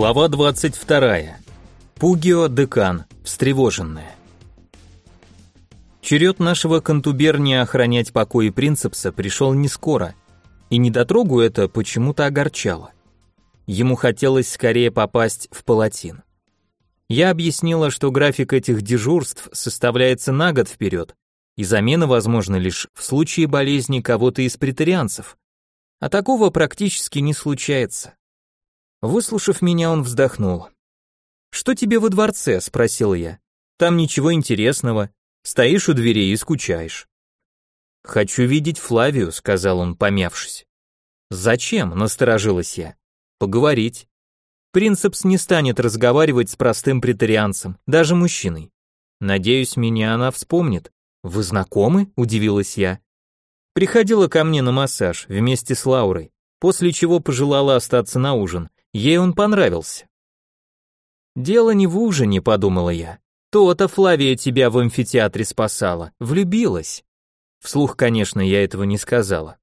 Глава 22. Пугио Декан, встревоженная. Черед нашего контуберния охранять покои принцепса пришел не скоро, и недотрогу это почему-то огорчало. Ему хотелось скорее попасть в палатин. Я объяснила, что график этих дежурств составляется на год вперед, и замена возможна лишь в случае болезни кого-то из претарианцев, а такого практически не случается. Выслушав меня, он вздохнул. «Что тебе во дворце?» — спросил я. «Там ничего интересного. Стоишь у дверей и скучаешь». «Хочу видеть Флавию», — сказал он, помявшись. «Зачем?» — насторожилась я. «Поговорить». Принцепс не станет разговаривать с простым претарианцем, даже мужчиной. Надеюсь, меня она вспомнит. Вы знакомы? удивилась я. Приходила ко мне на массаж вместе с Лаурой, после чего пожелала остаться на ужин. Ей он понравился. Дело не в ужине, подумала я. То-то Флавия тебя в амфитеатре спасала, влюбилась. Вслух, конечно, я этого не сказала.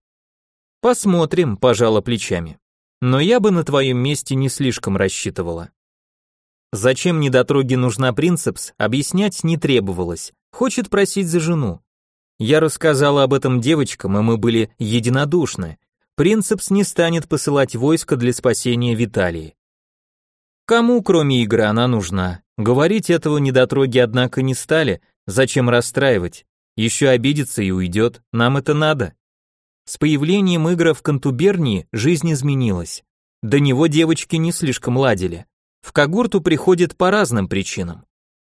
Посмотрим, пожала плечами. Но я бы на твоем месте не слишком рассчитывала. Зачем недотроге нужна принцепс, объяснять не требовалось. Хочет просить за жену. Я рассказала об этом девочкам, и мы были единодушны. Принцепс не станет посылать войско для спасения Виталии. Кому, кроме игры, она нужна? Говорить этого недотроги, однако, не стали. Зачем расстраивать? Еще обидится и уйдет. Нам это надо. С появлением Игра в контубернии жизнь изменилась. До него девочки не слишком ладили. В когорту приходят по разным причинам.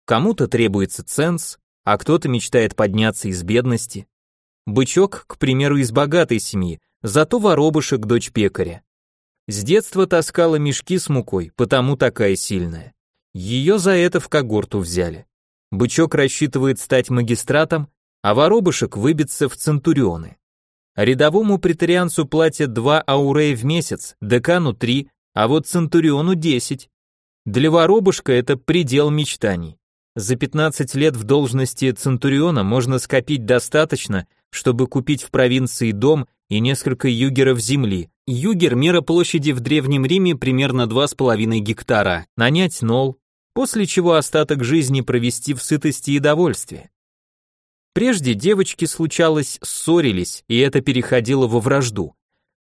Кому-то требуется ценз, а кто-то мечтает подняться из бедности. Бычок, к примеру, из богатой семьи, зато воробушек дочь пекаря. С детства таскала мешки с мукой, потому такая сильная. Ее за это в когорту взяли. Бычок рассчитывает стать магистратом, а воробушек выбиться в центурионы. Рядовому претарианцу платят два аурея в месяц, декану три, а вот центуриону десять. Для воробушка это предел мечтаний. За 15 лет в должности центуриона можно скопить достаточно, чтобы купить в провинции дом и несколько югеров земли. Югер – мера площади в Древнем Риме примерно 2,5 гектара, нанять нол, после чего остаток жизни провести в сытости и довольстве. Прежде девочки, случалось, ссорились, и это переходило во вражду.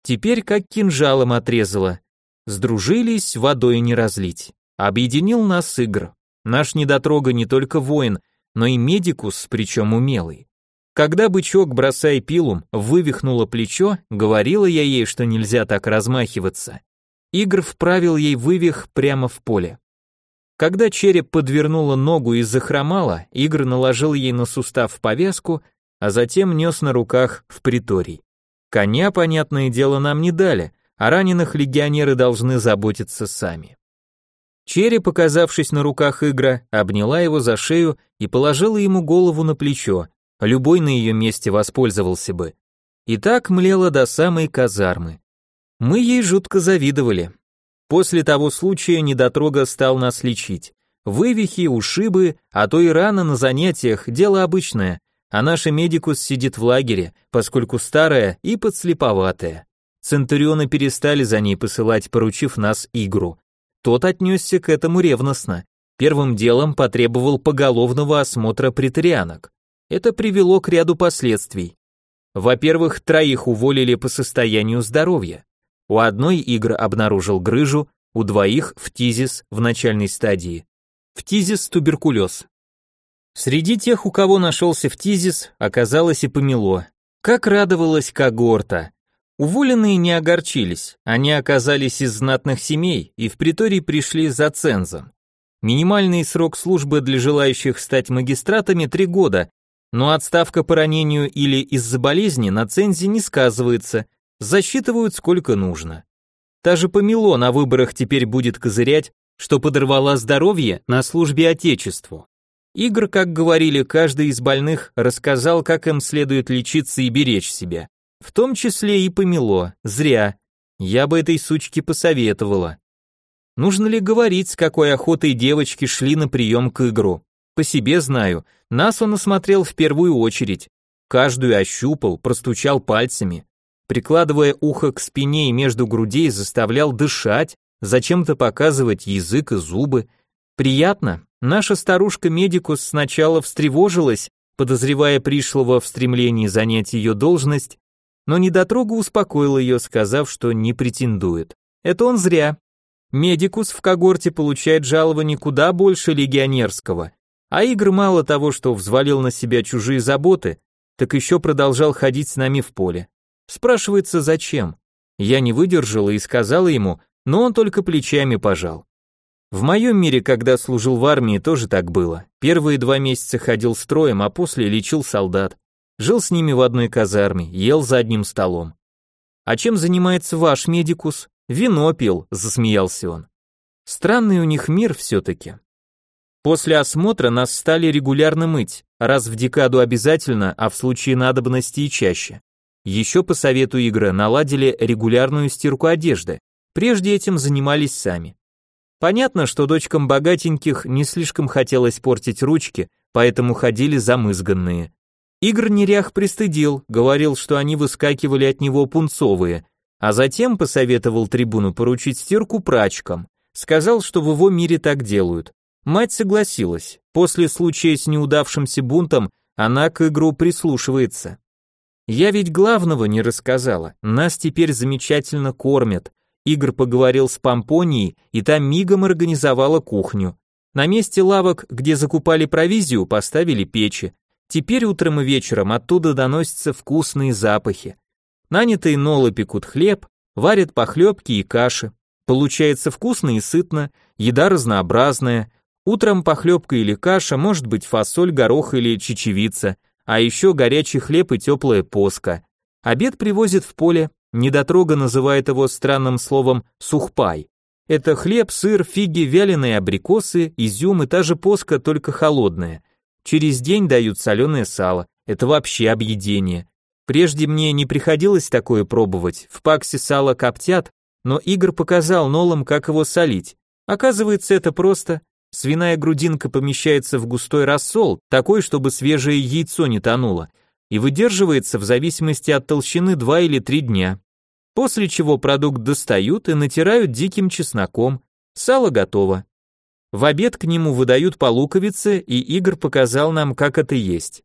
Теперь как кинжалом отрезало. Сдружились, водой не разлить. Объединил нас игр. Наш недотрога не только воин, но и медикус, причем умелый. Когда бычок, бросая пилум, вывихнуло плечо, говорила я ей, что нельзя так размахиваться. Игр вправил ей вывих прямо в поле. Когда череп подвернула ногу и захромала, Игр наложил ей на сустав повязку, а затем нес на руках в приторий. Коня, понятное дело, нам не дали, а раненых легионеры должны заботиться сами. Черри, показавшись на руках Игра, обняла его за шею и положила ему голову на плечо, любой на ее месте воспользовался бы. И так млела до самой казармы. Мы ей жутко завидовали. После того случая недотрога стал нас лечить. Вывихи, ушибы, а то и рана на занятиях – дело обычное, а наша медикус сидит в лагере, поскольку старая и подслеповатая. Центурионы перестали за ней посылать, поручив нас игру. Тот отнесся к этому ревностно. Первым делом потребовал поголовного осмотра претарианок. Это привело к ряду последствий. Во-первых, троих уволили по состоянию здоровья. У одной игр обнаружил грыжу, у двоих фтизис в начальной стадии. Фтизис туберкулез. Среди тех, у кого нашелся фтизис, оказалось и помело. Как радовалась когорта. Уволенные не огорчились, они оказались из знатных семей и в приторий пришли за цензом. Минимальный срок службы для желающих стать магистратами три года, но отставка по ранению или из-за болезни на цензе не сказывается, засчитывают сколько нужно. Та же Помело на выборах теперь будет козырять, что подорвала здоровье на службе Отечеству. Игр, как говорили, каждый из больных рассказал, как им следует лечиться и беречь себя. В том числе и помело, зря. Я бы этой сучке посоветовала. Нужно ли говорить, с какой охотой девочки шли на прием к игру? По себе знаю, нас он осмотрел в первую очередь. Каждую ощупал, простучал пальцами. Прикладывая ухо к спине и между грудей, заставлял дышать, зачем-то показывать язык и зубы. Приятно. Наша старушка-медикус сначала встревожилась, подозревая пришлого в стремлении занять ее должность, но недотрога успокоил ее, сказав, что не претендует. Это он зря. Медикус в когорте получает жалование куда больше легионерского, а Игорь мало того, что взвалил на себя чужие заботы, так еще продолжал ходить с нами в поле. Спрашивается, зачем? Я не выдержала и сказала ему, но он только плечами пожал. В моем мире, когда служил в армии, тоже так было. Первые два месяца ходил строем, а после лечил солдат. Жил с ними в одной казарме, ел за одним столом. А чем занимается ваш медикус? Вино пил, засмеялся он. Странный у них мир все-таки. После осмотра нас стали регулярно мыть, раз в декаду обязательно, а в случае надобности и чаще. Еще по совету Игры наладили регулярную стирку одежды. Прежде этим занимались сами. Понятно, что дочкам богатеньких не слишком хотелось портить ручки, поэтому ходили замызганные. Игр нерях пристыдил, говорил, что они выскакивали от него пунцовые, а затем посоветовал трибуну поручить стирку прачкам. Сказал, что в его мире так делают. Мать согласилась. После случая с неудавшимся бунтом она к игру прислушивается. Я ведь главного не рассказала. Нас теперь замечательно кормят. Игорь поговорил с Помпонией, и там мигом организовала кухню. На месте лавок, где закупали провизию, поставили печи. Теперь утром и вечером оттуда доносятся вкусные запахи. Нанятые нолы пекут хлеб, варят похлебки и каши. Получается вкусно и сытно, еда разнообразная. Утром похлебка или каша, может быть фасоль, горох или чечевица, а еще горячий хлеб и теплая поска. Обед привозят в поле, недотрога называет его странным словом сухпай. Это хлеб, сыр, фиги, вяленые абрикосы, изюм и та же поска, только холодная. Через день дают соленое сало, это вообще объедение. Прежде мне не приходилось такое пробовать, в паксе сало коптят, но Игорь показал Нолам, как его солить. Оказывается, это просто. Свиная грудинка помещается в густой рассол, такой, чтобы свежее яйцо не тонуло, и выдерживается в зависимости от толщины 2 или 3 дня. После чего продукт достают и натирают диким чесноком. Сало готово. В обед к нему выдают по луковице, и Игорь показал нам, как это есть.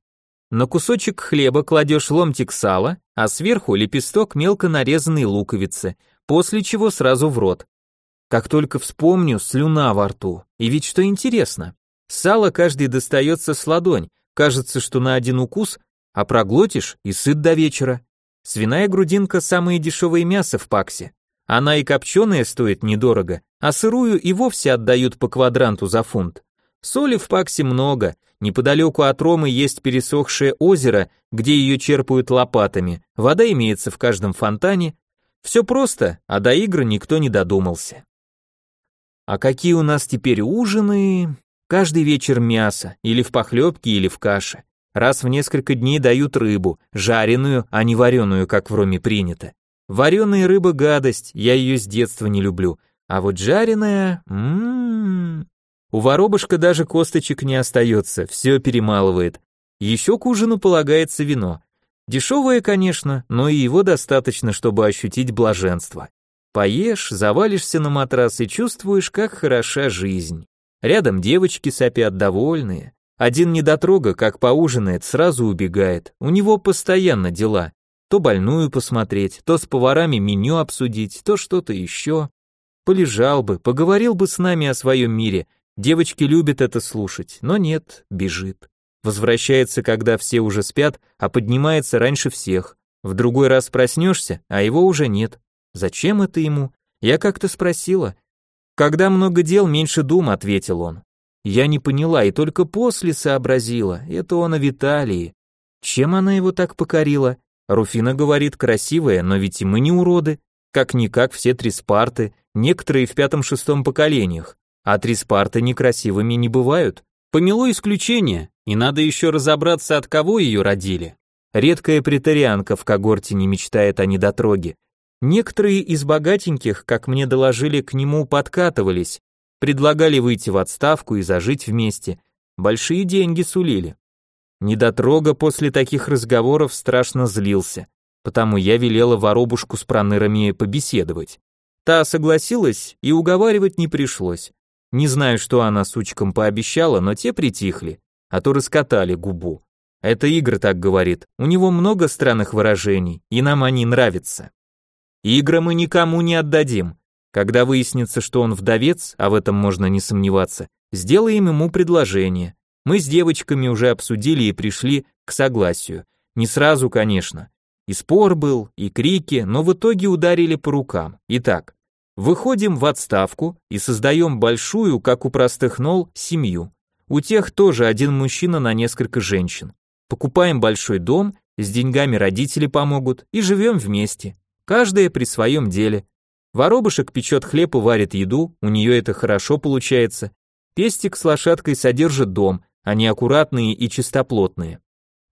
На кусочек хлеба кладешь ломтик сала, а сверху лепесток мелко нарезанной луковицы, после чего сразу в рот. Как только вспомню, слюна во рту. И ведь что интересно, сало каждый достается с ладонь, кажется, что на один укус, а проглотишь и сыт до вечера. Свиная грудинка – самое дешевое мясо в паксе. Она и копченая стоит недорого, а сырую и вовсе отдают по квадранту за фунт. Соли в паксе много, неподалеку от Ромы есть пересохшее озеро, где ее черпают лопатами, вода имеется в каждом фонтане. Все просто, а до игры никто не додумался. А какие у нас теперь ужины? Каждый вечер мясо, или в похлебке, или в каше. Раз в несколько дней дают рыбу, жареную, а не вареную, как в Роме принято. Вареная рыба гадость, я ее с детства не люблю. А вот жареная... М-м-м. У воробушка даже косточек не остается, все перемалывает. Еще к ужину полагается вино. Дешевое, конечно, но и его достаточно, чтобы ощутить блаженство. Поешь, завалишься на матрас и чувствуешь, как хороша жизнь. Рядом девочки сопят довольные. Один недотрога, как поужинает, сразу убегает. У него постоянно дела. То больную посмотреть, то с поварами меню обсудить, то что-то еще. Полежал бы, поговорил бы с нами о своем мире. Девочки любят это слушать, но нет, бежит. Возвращается, когда все уже спят, а поднимается раньше всех. В другой раз проснешься, а его уже нет. Зачем это ему? Я как-то спросила. Когда много дел, меньше дум, ответил он. Я не поняла и только после сообразила. Это он о Виталии. Чем она его так покорила? Руфина говорит, красивая, но ведь и мы не уроды. Как-никак все три спарты, некоторые в пятом-шестом поколениях. А три спарты некрасивыми не бывают. Помело исключение, и надо еще разобраться, от кого ее родили. Редкая претарианка в когорте не мечтает о недотроге. Некоторые из богатеньких, как мне доложили, к нему подкатывались, предлагали выйти в отставку и зажить вместе. Большие деньги сулили. Недотрога после таких разговоров страшно злился, потому я велела воробушку с пронырами побеседовать. Та согласилась, и уговаривать не пришлось. Не знаю, что она сучкам пообещала, но те притихли, а то раскатали губу. Это Игорь так говорит, у него много странных выражений, и нам они нравятся. Игра мы никому не отдадим. Когда выяснится, что он вдовец, а в этом можно не сомневаться, сделаем ему предложение. Мы с девочками уже обсудили и пришли к согласию. Не сразу, конечно. И спор был, и крики, но в итоге ударили по рукам. Итак, выходим в отставку и создаем большую, как у простых нол, семью. У тех тоже один мужчина на несколько женщин. Покупаем большой дом, с деньгами родители помогут и живем вместе. Каждая при своем деле. Воробушек печет хлеб и варит еду, у нее это хорошо получается. Пестик с лошадкой содержит дом, они аккуратные и чистоплотные.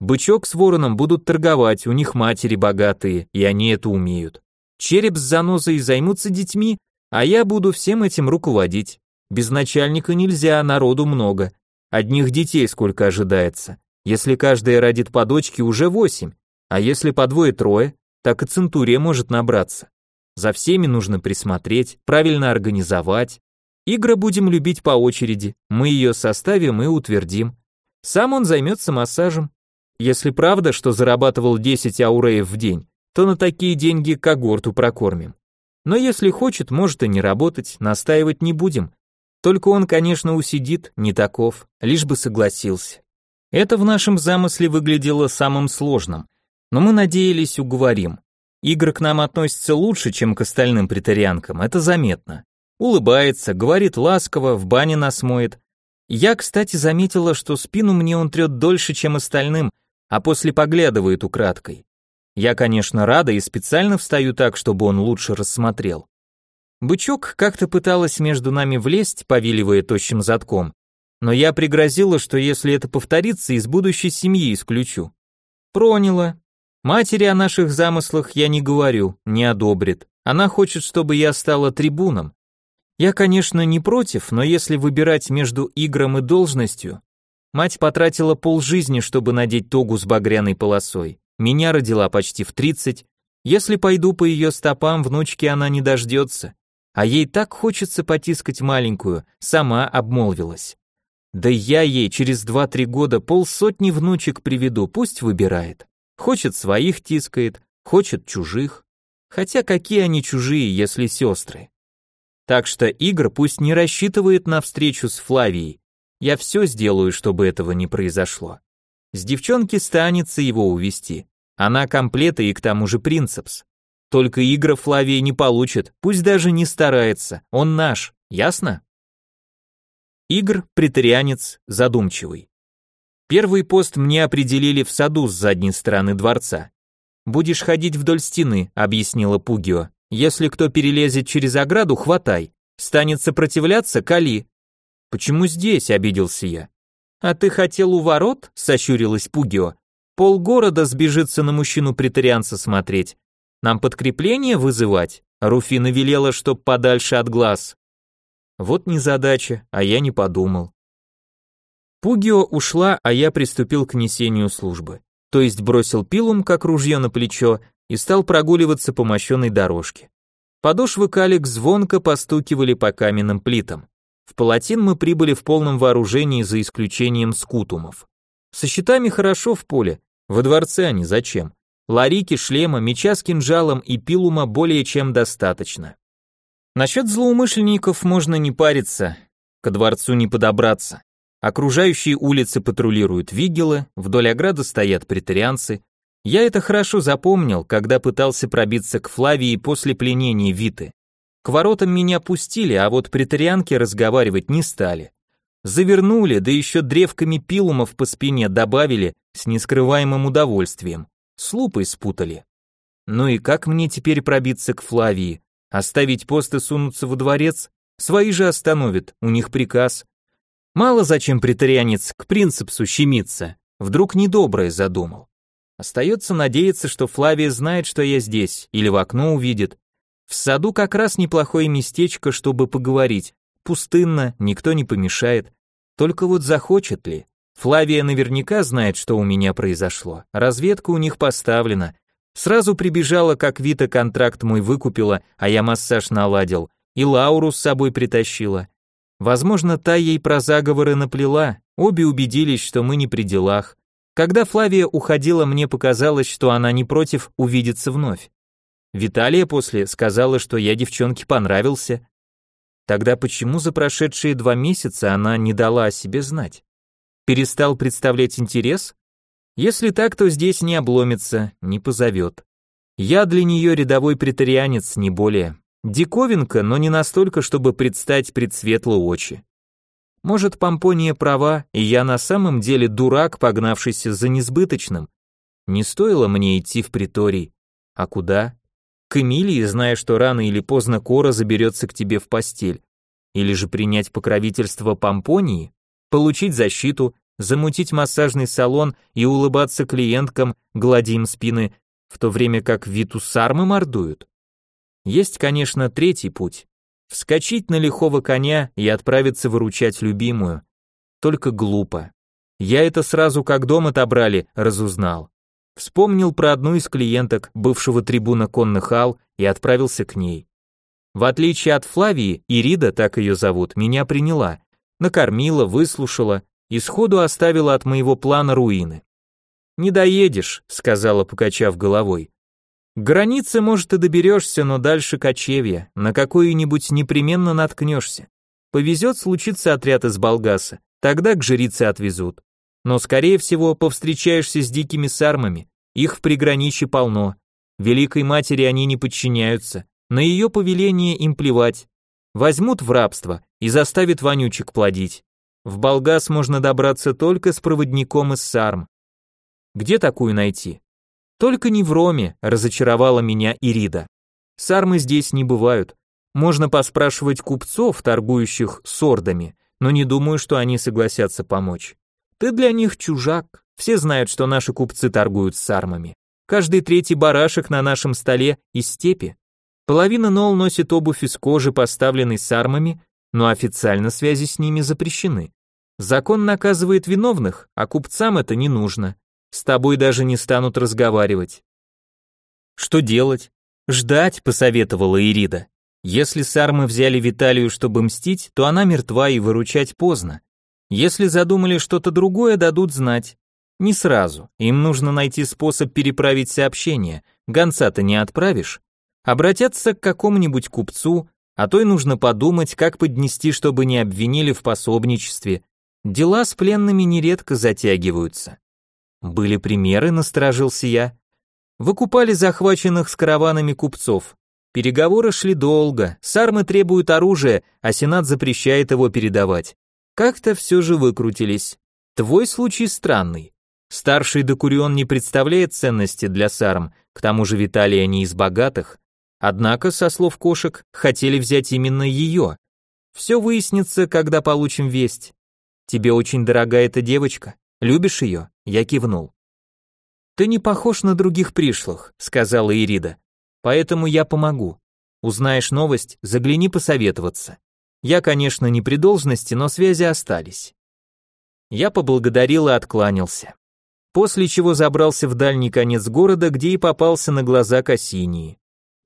Бычок с вороном будут торговать, у них матери богатые, и они это умеют. Череп с занозой займутся детьми, а я буду всем этим руководить. Без начальника нельзя, народу много. Одних детей сколько ожидается. Если каждая родит по дочке, уже восемь, а если по двое-трое, так и центурия может набраться. За всеми нужно присмотреть, правильно организовать. Игры будем любить по очереди, мы ее составим и утвердим. Сам он займется массажем. Если правда, что зарабатывал 10 ауреев в день, то на такие деньги когорту прокормим. Но если хочет, может и не работать, настаивать не будем. Только он, конечно, усидит, не таков, лишь бы согласился. Это в нашем замысле выглядело самым сложным, но мы надеялись уговорим. Игры к нам относится лучше, чем к остальным претарианкам, это заметно. Улыбается, говорит ласково, в бане нас моет. Я, кстати, заметила, что спину мне он трет дольше, чем остальным, а после поглядывает украдкой. Я, конечно, рада и специально встаю так, чтобы он лучше рассмотрел. Бычок как-то пыталась между нами влезть, повиливая тощим задком, но я пригрозила, что если это повторится, из будущей семьи исключу. Проняла. Матери о наших замыслах я не говорю, не одобрит. Она хочет, чтобы я стала трибуном. Я, конечно, не против, но если выбирать между игром и должностью, мать потратила полжизни, чтобы надеть тогу с багряной полосой. Меня родила почти в 30. Если пойду по ее стопам, внучки она не дождется. А ей так хочется потискать маленькую, сама обмолвилась. Да я ей через два-три года полсотни внучек приведу, пусть выбирает. Хочет своих тискает, хочет чужих. Хотя какие они чужие, если сестры? Так что Игорь пусть не рассчитывает на встречу с Флавией. Я все сделаю, чтобы этого не произошло. С девчонки станется его увести. Она комплета и к тому же принцепс. Только Игорь Флавия не получит, пусть даже не старается, он наш, ясно? Игр претарианец задумчивый. Первый пост мне определили в саду с задней стороны дворца. Будешь ходить вдоль стены, объяснила Пугио. Если кто перелезет через ограду, хватай. Станет сопротивляться, кали. Почему здесь, обиделся я. А ты хотел у ворот? сощурилась Пугио. Полгорода сбежится на мужчину претарианца смотреть. Нам подкрепление вызывать? Руфина велела, чтоб подальше от глаз. Вот незадача, а я не подумал. Пугио ушла, а я приступил к несению службы. То есть бросил пилум, как ружье на плечо, и стал прогуливаться по мощенной дорожке. Подошвы калик звонко постукивали по каменным плитам. В палатин мы прибыли в полном вооружении за исключением скутумов. Со щитами хорошо в поле, во дворце они зачем? Ларики, шлема, меча с кинжалом и пилума более чем достаточно. Насчет злоумышленников можно не париться, ко дворцу не подобраться. Окружающие улицы патрулируют вигелы, вдоль ограды стоят претарианцы. Я это хорошо запомнил, когда пытался пробиться к Флавии после пленения Виты. К воротам меня пустили, а вот претарианки разговаривать не стали. Завернули, да еще древками пилумов по спине добавили с нескрываемым удовольствием. С лупой спутали. Ну и как мне теперь пробиться к Флавии? Оставить пост и сунуться во дворец? Свои же остановят, у них приказ. Мало зачем претарианец к принципсу щемиться, вдруг недоброе задумал. Остается надеяться, что Флавия знает, что я здесь, или в окно увидит. В саду как раз неплохое местечко, чтобы поговорить. Пустынно, никто не помешает. Только вот захочет ли? Флавия наверняка знает, что у меня произошло. Разведка у них поставлена. Сразу прибежала, как Вита контракт мой выкупила, а я массаж наладил, и Лауру с собой притащила. Возможно, та ей про заговоры наплела, обе убедились, что мы не при делах. Когда Флавия уходила, мне показалось, что она не против увидеться вновь. Виталия после сказала, что я девчонке понравился. Тогда почему за прошедшие два месяца она не дала о себе знать? Перестал представлять интерес? Если так, то здесь не обломится, не позовет. Я для нее рядовой претарианец, не более. Диковинка, но не настолько, чтобы предстать пред светлые очи. Может, Помпония права, и я на самом деле дурак, погнавшийся за несбыточным. Не стоило мне идти в приторий. А куда? К Эмилии, зная, что рано или поздно Кора заберется к тебе в постель. Или же принять покровительство Помпонии, получить защиту, замутить массажный салон и улыбаться клиенткам, гладя им спины, в то время как Витусармы мордуют. Есть, конечно, третий путь. Вскочить на лихого коня и отправиться выручать любимую. Только глупо. Я это сразу, как дом отобрали, разузнал. Вспомнил про одну из клиенток бывшего трибуна конных ал и отправился к ней. В отличие от Флавии, Ирида, так ее зовут, меня приняла, накормила, выслушала и сходу оставила от моего плана руины. «Не доедешь», — сказала, покачав головой. К границе, может, и доберешься, но дальше кочевья, на какую-нибудь непременно наткнешься. Повезет случиться отряд из Болгаса, тогда к жрице отвезут. Но, скорее всего, повстречаешься с дикими сармами, их в приграничье полно. Великой матери они не подчиняются, на ее повеление им плевать. Возьмут в рабство и заставят вонючек плодить. В Болгас можно добраться только с проводником из сарм. Где такую найти? Только не в Роме, разочаровала меня Ирида. Сармы здесь не бывают. Можно поспрашивать купцов, торгующих сордами, но не думаю, что они согласятся помочь. Ты для них чужак. Все знают, что наши купцы торгуют с сармами. Каждый третий барашек на нашем столе из степи. Половина нол носит обувь из кожи, поставленной сармами, но официально связи с ними запрещены. Закон наказывает виновных, а купцам это не нужно. С тобой даже не станут разговаривать. Что делать? Ждать, посоветовала Ирида. Если сармы взяли Виталию, чтобы мстить, то она мертва и выручать поздно. Если задумали что-то другое, дадут знать. Не сразу. Им нужно найти способ переправить сообщение. Гонца-то не отправишь. Обратятся к какому-нибудь купцу, а то и нужно подумать, как поднести, чтобы не обвинили в пособничестве. Дела с пленными нередко затягиваются. Были примеры, насторожился я. Выкупали захваченных с караванами купцов. Переговоры шли долго, сармы требуют оружия, а Сенат запрещает его передавать. Как-то все же выкрутились. Твой случай странный. Старший Докурион не представляет ценности для сарм, к тому же Виталия не из богатых. Однако, со слов кошек, хотели взять именно ее. Все выяснится, когда получим весть. Тебе очень дорога эта девочка. Любишь ее? Я кивнул. Ты не похож на других пришлых, сказала Ирида. Поэтому я помогу. Узнаешь новость, загляни посоветоваться. Я, конечно, не при должности, но связи остались. Я поблагодарил и откланялся. После чего забрался в дальний конец города, где и попался на глаза Кассинии.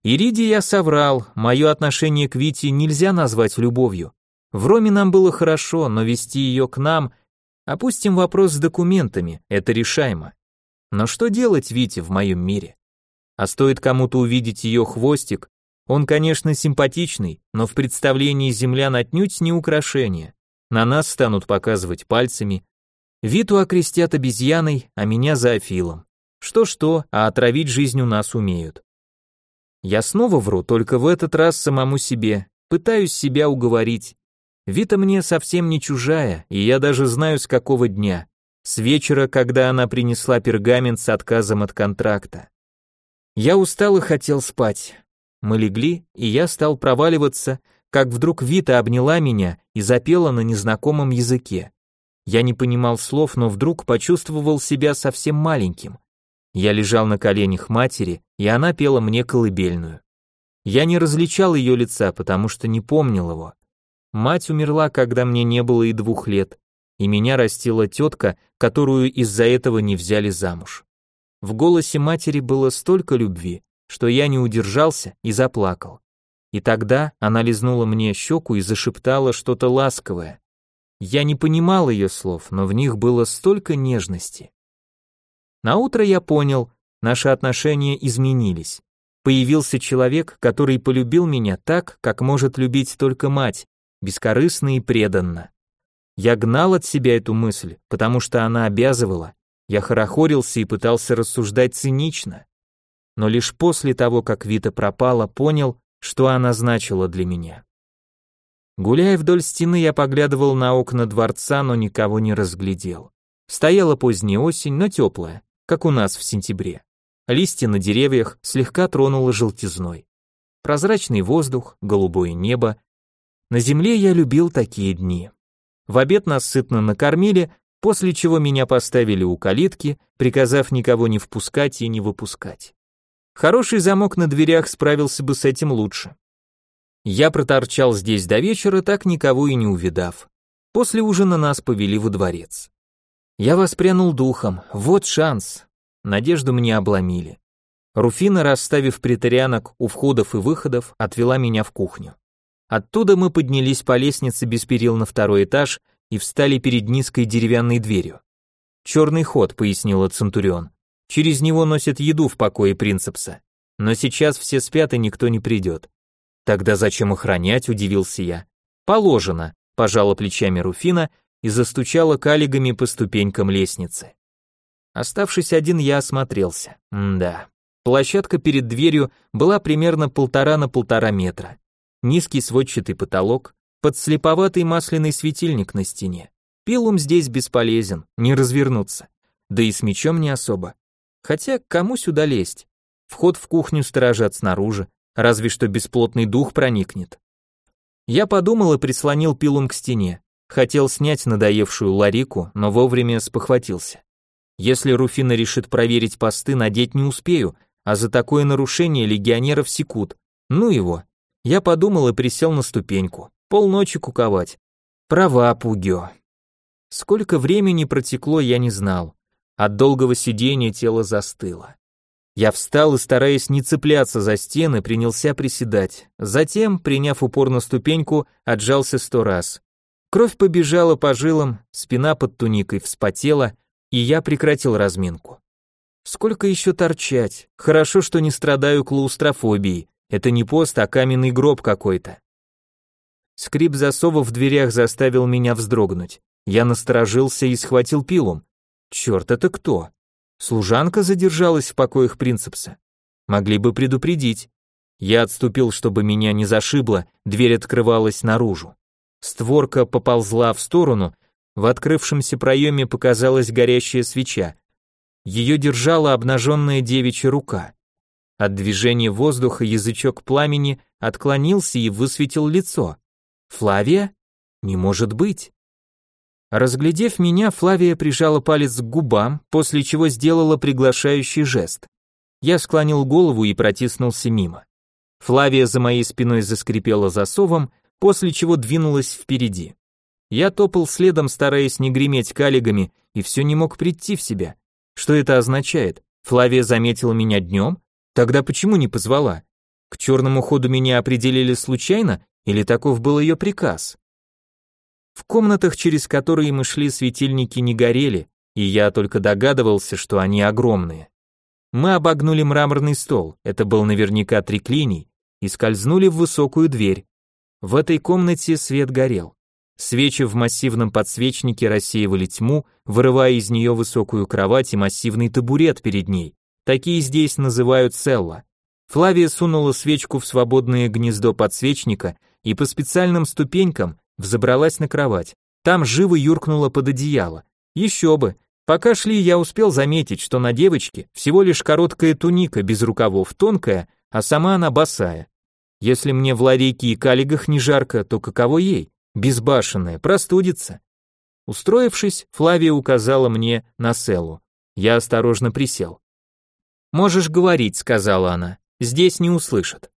Ириде я соврал, мое отношение к Вите нельзя назвать любовью. В Роме нам было хорошо, но вести ее к нам Опустим вопрос с документами, это решаемо. Но что делать Вите в моем мире? А стоит кому-то увидеть ее хвостик, он, конечно, симпатичный, но в представлении землян отнюдь не украшение. На нас станут показывать пальцами. Виту окрестят обезьяной, а меня зоофилом. Что-что, а отравить жизнь у нас умеют. Я снова вру, только в этот раз самому себе, пытаюсь себя уговорить. Вита мне совсем не чужая, и я даже знаю с какого дня. С вечера, когда она принесла пергамент с отказом от контракта. Я устал и хотел спать. Мы легли, и я стал проваливаться, как вдруг Вита обняла меня и запела на незнакомом языке. Я не понимал слов, но вдруг почувствовал себя совсем маленьким. Я лежал на коленях матери, и она пела мне колыбельную. Я не различал ее лица, потому что не помнил его. Мать умерла, когда мне не было и двух лет, и меня растила тетка, которую из-за этого не взяли замуж. В голосе матери было столько любви, что я не удержался и заплакал. И тогда она лизнула мне щеку и зашептала что-то ласковое. Я не понимал ее слов, но в них было столько нежности. На утро я понял, наши отношения изменились. Появился человек, который полюбил меня так, как может любить только мать, бескорыстно и преданно. Я гнал от себя эту мысль, потому что она обязывала. Я хорохорился и пытался рассуждать цинично. Но лишь после того, как Вита пропала, понял, что она значила для меня. Гуляя вдоль стены, я поглядывал на окна дворца, но никого не разглядел. Стояла поздняя осень, но теплая, как у нас в сентябре. Листья на деревьях слегка тронуло желтизной. Прозрачный воздух, голубое небо. На земле я любил такие дни. В обед нас сытно накормили, после чего меня поставили у калитки, приказав никого не впускать и не выпускать. Хороший замок на дверях справился бы с этим лучше. Я проторчал здесь до вечера, так никого и не увидав. После ужина нас повели во дворец. Я воспрянул духом, вот шанс. Надежду мне обломили. Руфина, расставив претарианок у входов и выходов, отвела меня в кухню. Оттуда мы поднялись по лестнице без перил на второй этаж и встали перед низкой деревянной дверью. «Черный ход», — пояснила Центурион. «Через него носят еду в покое принцепса. Но сейчас все спят и никто не придет». «Тогда зачем охранять?» — удивился я. «Положено», — пожала плечами Руфина и застучала калигами по ступенькам лестницы. Оставшись один, я осмотрелся. М да. Площадка перед дверью была примерно полтора на полтора метра. Низкий сводчатый потолок, подслеповатый масляный светильник на стене. Пилум здесь бесполезен, не развернуться. Да и с мечом не особо. Хотя кому сюда лезть? Вход в кухню сторожат снаружи, разве что бесплотный дух проникнет. Я подумал и прислонил пилум к стене. Хотел снять надоевшую ларику, но вовремя спохватился. Если Руфина решит проверить посты, надеть не успею, а за такое нарушение легионеров секут. Ну его. Я подумал и присел на ступеньку. Полночи куковать. Права, Пугё. Сколько времени протекло, я не знал. От долгого сидения тело застыло. Я встал и, стараясь не цепляться за стены, принялся приседать. Затем, приняв упор на ступеньку, отжался сто раз. Кровь побежала по жилам, спина под туникой вспотела, и я прекратил разминку. Сколько еще торчать? Хорошо, что не страдаю клаустрофобией. Это не пост, а каменный гроб какой-то. Скрип засова в дверях заставил меня вздрогнуть. Я насторожился и схватил пилум. Черт, это кто? Служанка задержалась в покоях принцепса. Могли бы предупредить. Я отступил, чтобы меня не зашибло, дверь открывалась наружу. Створка поползла в сторону, в открывшемся проеме показалась горящая свеча. Ее держала обнаженная девичья рука. От движения воздуха язычок пламени отклонился и высветил лицо. Флавия? Не может быть. Разглядев меня, Флавия прижала палец к губам, после чего сделала приглашающий жест. Я склонил голову и протиснулся мимо. Флавия за моей спиной заскрипела засовом, после чего двинулась впереди. Я топал следом, стараясь не греметь калигами, и все не мог прийти в себя. Что это означает? Флавия заметила меня днем? Тогда почему не позвала? К черному ходу меня определили случайно, или таков был ее приказ? В комнатах, через которые мы шли, светильники не горели, и я только догадывался, что они огромные. Мы обогнули мраморный стол, это был наверняка триклиний, и скользнули в высокую дверь. В этой комнате свет горел. Свечи в массивном подсвечнике рассеивали тьму, вырывая из нее высокую кровать и массивный табурет перед ней. Такие здесь называют целла. Флавия сунула свечку в свободное гнездо подсвечника и по специальным ступенькам взобралась на кровать. Там живо юркнула под одеяло. Еще бы. Пока шли, я успел заметить, что на девочке всего лишь короткая туника без рукавов, тонкая, а сама она босая. Если мне в ларейке и калигах не жарко, то каково ей? Безбашенная, простудится. Устроившись, Флавия указала мне на селу. Я осторожно присел. «Можешь говорить», — сказала она, — «здесь не услышат».